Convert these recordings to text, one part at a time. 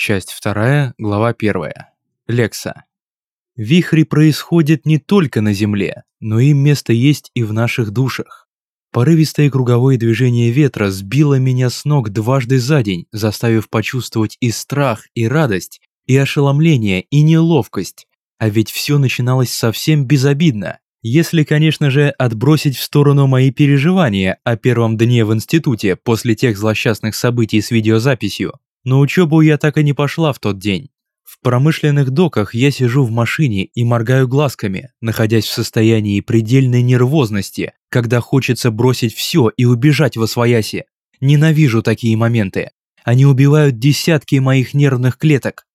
Часть 2, глава 1. Лекса. Вихри происходят не только на Земле, но им место есть и в наших душах. Порывистое круговое движение ветра сбило меня с ног дважды за день, заставив почувствовать и страх, и радость, и ошеломление, и неловкость. А ведь все начиналось совсем безобидно. Если, конечно же, отбросить в сторону мои переживания о первом дне в институте после тех злосчастных событий с видеозаписью. На учебу я так и не пошла в тот день. В промышленных доках я сижу в машине и моргаю глазками, находясь в состоянии предельной нервозности, когда хочется бросить все и убежать во свояси. Ненавижу такие моменты. Они убивают десятки моих нервных клеток.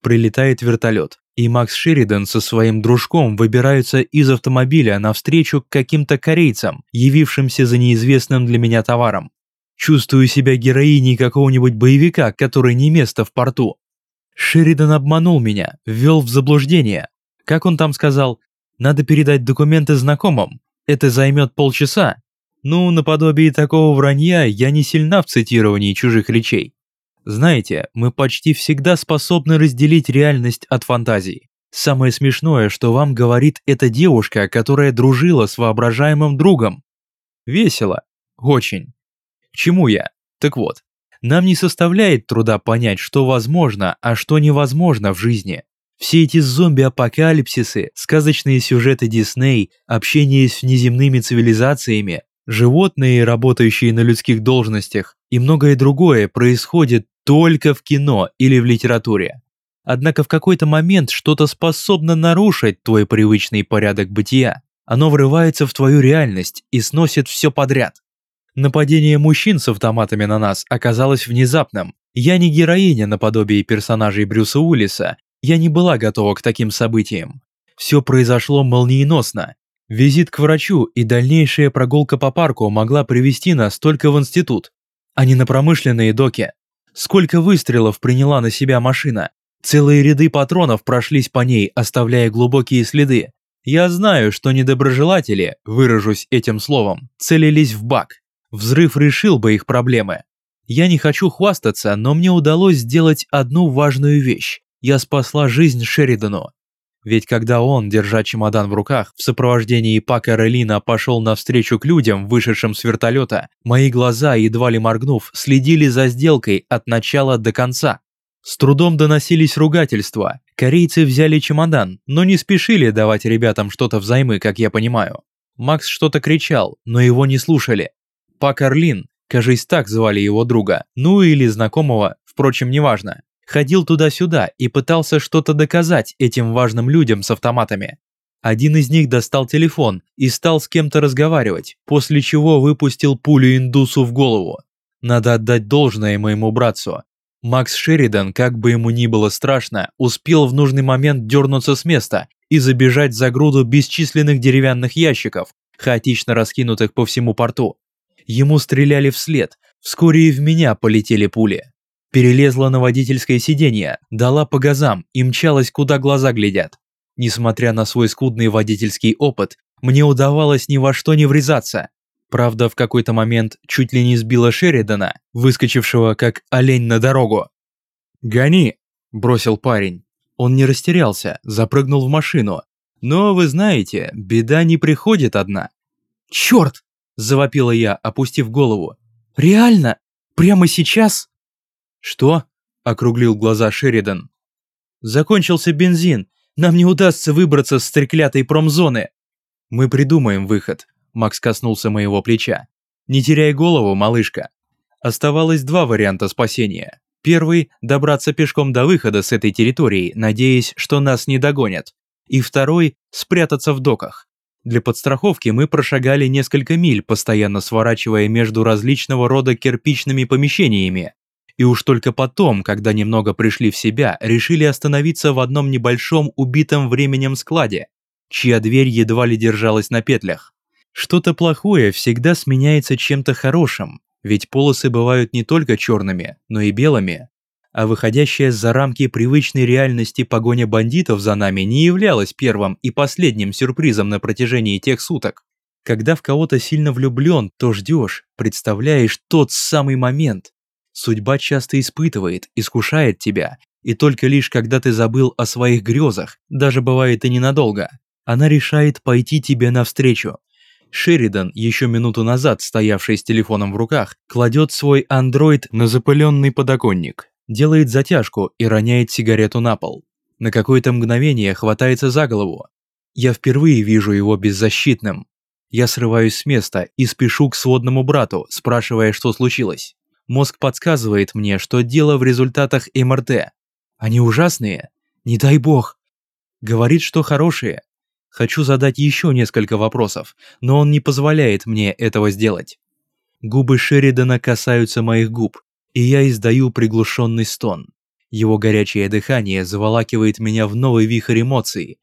Прилетает вертолет, и Макс Шеридан со своим дружком выбираются из автомобиля навстречу к каким-то корейцам, явившимся за неизвестным для меня товаром. Чувствую себя героиней какого-нибудь боевика, который не место в порту. Шеридан обманул меня, ввел в заблуждение. Как он там сказал, надо передать документы знакомым, это займет полчаса. Ну, наподобие такого вранья я не сильна в цитировании чужих речей. Знаете, мы почти всегда способны разделить реальность от фантазии. Самое смешное, что вам говорит эта девушка, которая дружила с воображаемым другом. Весело. Очень. К чему я? Так вот, нам не составляет труда понять, что возможно, а что невозможно в жизни. Все эти зомби-апокалипсисы, сказочные сюжеты Дисней, общение с внеземными цивилизациями, животные, работающие на людских должностях и многое другое происходит только в кино или в литературе. Однако в какой-то момент что-то способно нарушить твой привычный порядок бытия. Оно врывается в твою реальность и сносит все подряд. Нападение мужчин с автоматами на нас оказалось внезапным. Я не героиня наподобие персонажей Брюса Уиллиса, я не была готова к таким событиям. Все произошло молниеносно. Визит к врачу и дальнейшая прогулка по парку могла привести нас только в институт, а не на промышленные доки. Сколько выстрелов приняла на себя машина. Целые ряды патронов прошлись по ней, оставляя глубокие следы. Я знаю, что недоброжелатели, выражусь этим словом, целились в бак. Взрыв решил бы их проблемы. Я не хочу хвастаться, но мне удалось сделать одну важную вещь. Я спасла жизнь Шеридану. Ведь когда он, держа чемодан в руках, в сопровождении Пака Релина пошел навстречу к людям, вышедшим с вертолета, мои глаза, едва ли моргнув, следили за сделкой от начала до конца. С трудом доносились ругательства. Корейцы взяли чемодан, но не спешили давать ребятам что-то взаймы, как я понимаю. Макс что-то кричал, но его не слушали. Пак Орлин, кажись так звали его друга, ну или знакомого, впрочем, неважно, ходил туда-сюда и пытался что-то доказать этим важным людям с автоматами. Один из них достал телефон и стал с кем-то разговаривать, после чего выпустил пулю индусу в голову. Надо отдать должное моему братцу. Макс Шеридан, как бы ему ни было страшно, успел в нужный момент дернуться с места и забежать за груду бесчисленных деревянных ящиков, хаотично раскинутых по всему порту. Ему стреляли вслед, вскоре и в меня полетели пули. Перелезла на водительское сиденье, дала по газам и мчалась, куда глаза глядят. Несмотря на свой скудный водительский опыт, мне удавалось ни во что не врезаться. Правда, в какой-то момент чуть ли не сбила Шеридана, выскочившего как олень на дорогу. «Гони!» – бросил парень. Он не растерялся, запрыгнул в машину. Но, вы знаете, беда не приходит одна. «Черт!» Завопила я, опустив голову. «Реально? Прямо сейчас?» «Что?» – округлил глаза Шеридан. «Закончился бензин. Нам не удастся выбраться с треклятой промзоны». «Мы придумаем выход», – Макс коснулся моего плеча. «Не теряй голову, малышка». Оставалось два варианта спасения. Первый – добраться пешком до выхода с этой территории, надеясь, что нас не догонят. И второй – спрятаться в доках. Для подстраховки мы прошагали несколько миль, постоянно сворачивая между различного рода кирпичными помещениями. И уж только потом, когда немного пришли в себя, решили остановиться в одном небольшом убитом временем складе, чья дверь едва ли держалась на петлях. Что-то плохое всегда сменяется чем-то хорошим, ведь полосы бывают не только черными, но и белыми а выходящая за рамки привычной реальности погоня бандитов за нами не являлась первым и последним сюрпризом на протяжении тех суток. Когда в кого-то сильно влюблен, то ждешь, представляешь тот самый момент. Судьба часто испытывает, искушает тебя, И только лишь когда ты забыл о своих грезах, даже бывает и ненадолго, она решает пойти тебе навстречу. Шеридан, еще минуту назад стоявший с телефоном в руках, кладет свой андроид на запыленный подоконник, делает затяжку и роняет сигарету на пол. На какое-то мгновение хватается за голову. Я впервые вижу его беззащитным. Я срываюсь с места и спешу к сводному брату, спрашивая, что случилось. Мозг подсказывает мне, что дело в результатах МРТ. Они ужасные? Не дай бог. Говорит, что хорошие. Хочу задать еще несколько вопросов, но он не позволяет мне этого сделать. Губы Шеридана касаются моих губ, и я издаю приглушенный стон. Его горячее дыхание заволакивает меня в новый вихрь эмоций.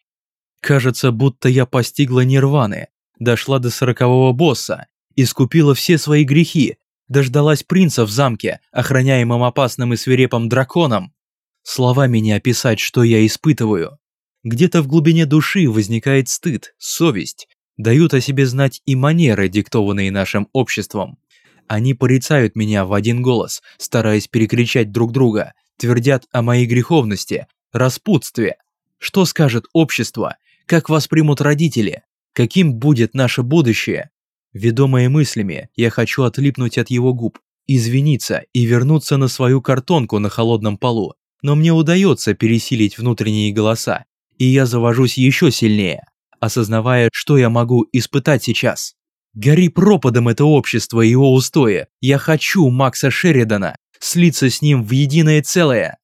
Кажется, будто я постигла нирваны, дошла до сорокового босса, искупила все свои грехи, дождалась принца в замке, охраняемом опасным и свирепым драконом. Словами не описать, что я испытываю. Где-то в глубине души возникает стыд, совесть, дают о себе знать и манеры, диктованные нашим обществом. Они порицают меня в один голос, стараясь перекричать друг друга, твердят о моей греховности, распутстве. Что скажет общество? Как воспримут родители? Каким будет наше будущее? Ведомые мыслями, я хочу отлипнуть от его губ, извиниться и вернуться на свою картонку на холодном полу, но мне удается пересилить внутренние голоса, и я завожусь еще сильнее, осознавая, что я могу испытать сейчас. Гори пропадом это общество и его устоя. Я хочу Макса Шеридана, слиться с ним в единое целое.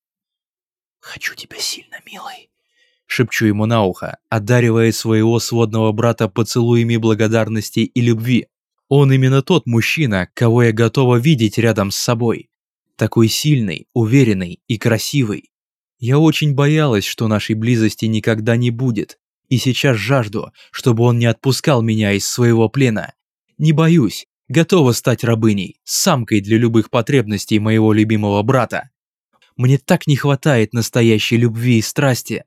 «Хочу тебя сильно, милый», — шепчу ему на ухо, одаривая своего сводного брата поцелуями благодарности и любви. Он именно тот мужчина, кого я готова видеть рядом с собой. Такой сильный, уверенный и красивый. Я очень боялась, что нашей близости никогда не будет, и сейчас жажду, чтобы он не отпускал меня из своего плена. Не боюсь, готова стать рабыней, самкой для любых потребностей моего любимого брата. Мне так не хватает настоящей любви и страсти.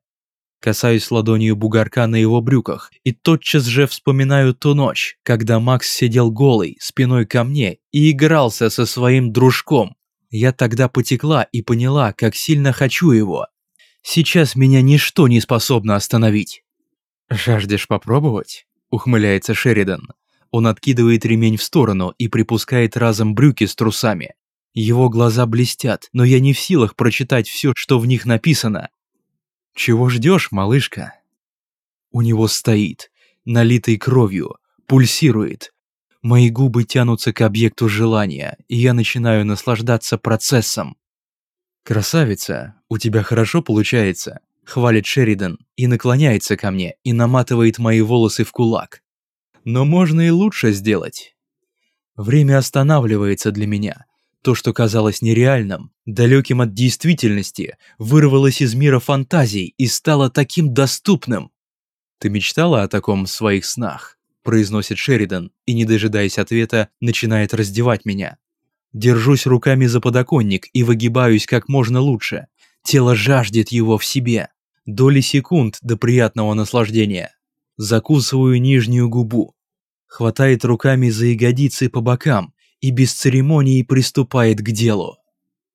Касаюсь ладонью бугорка на его брюках и тотчас же вспоминаю ту ночь, когда Макс сидел голый, спиной ко мне и игрался со своим дружком. Я тогда потекла и поняла, как сильно хочу его. Сейчас меня ничто не способно остановить. «Жаждешь попробовать?» – ухмыляется Шеридан. Он откидывает ремень в сторону и припускает разом брюки с трусами. Его глаза блестят, но я не в силах прочитать все, что в них написано. «Чего ждешь, малышка?» У него стоит, налитый кровью, пульсирует, Мои губы тянутся к объекту желания, и я начинаю наслаждаться процессом. «Красавица, у тебя хорошо получается», — хвалит Шеридан и наклоняется ко мне и наматывает мои волосы в кулак. «Но можно и лучше сделать». Время останавливается для меня. То, что казалось нереальным, далеким от действительности, вырвалось из мира фантазий и стало таким доступным. Ты мечтала о таком в своих снах? произносит Шеридан и, не дожидаясь ответа, начинает раздевать меня. Держусь руками за подоконник и выгибаюсь как можно лучше. Тело жаждет его в себе. Доли секунд до приятного наслаждения. Закусываю нижнюю губу. Хватает руками за ягодицы по бокам и без церемонии приступает к делу.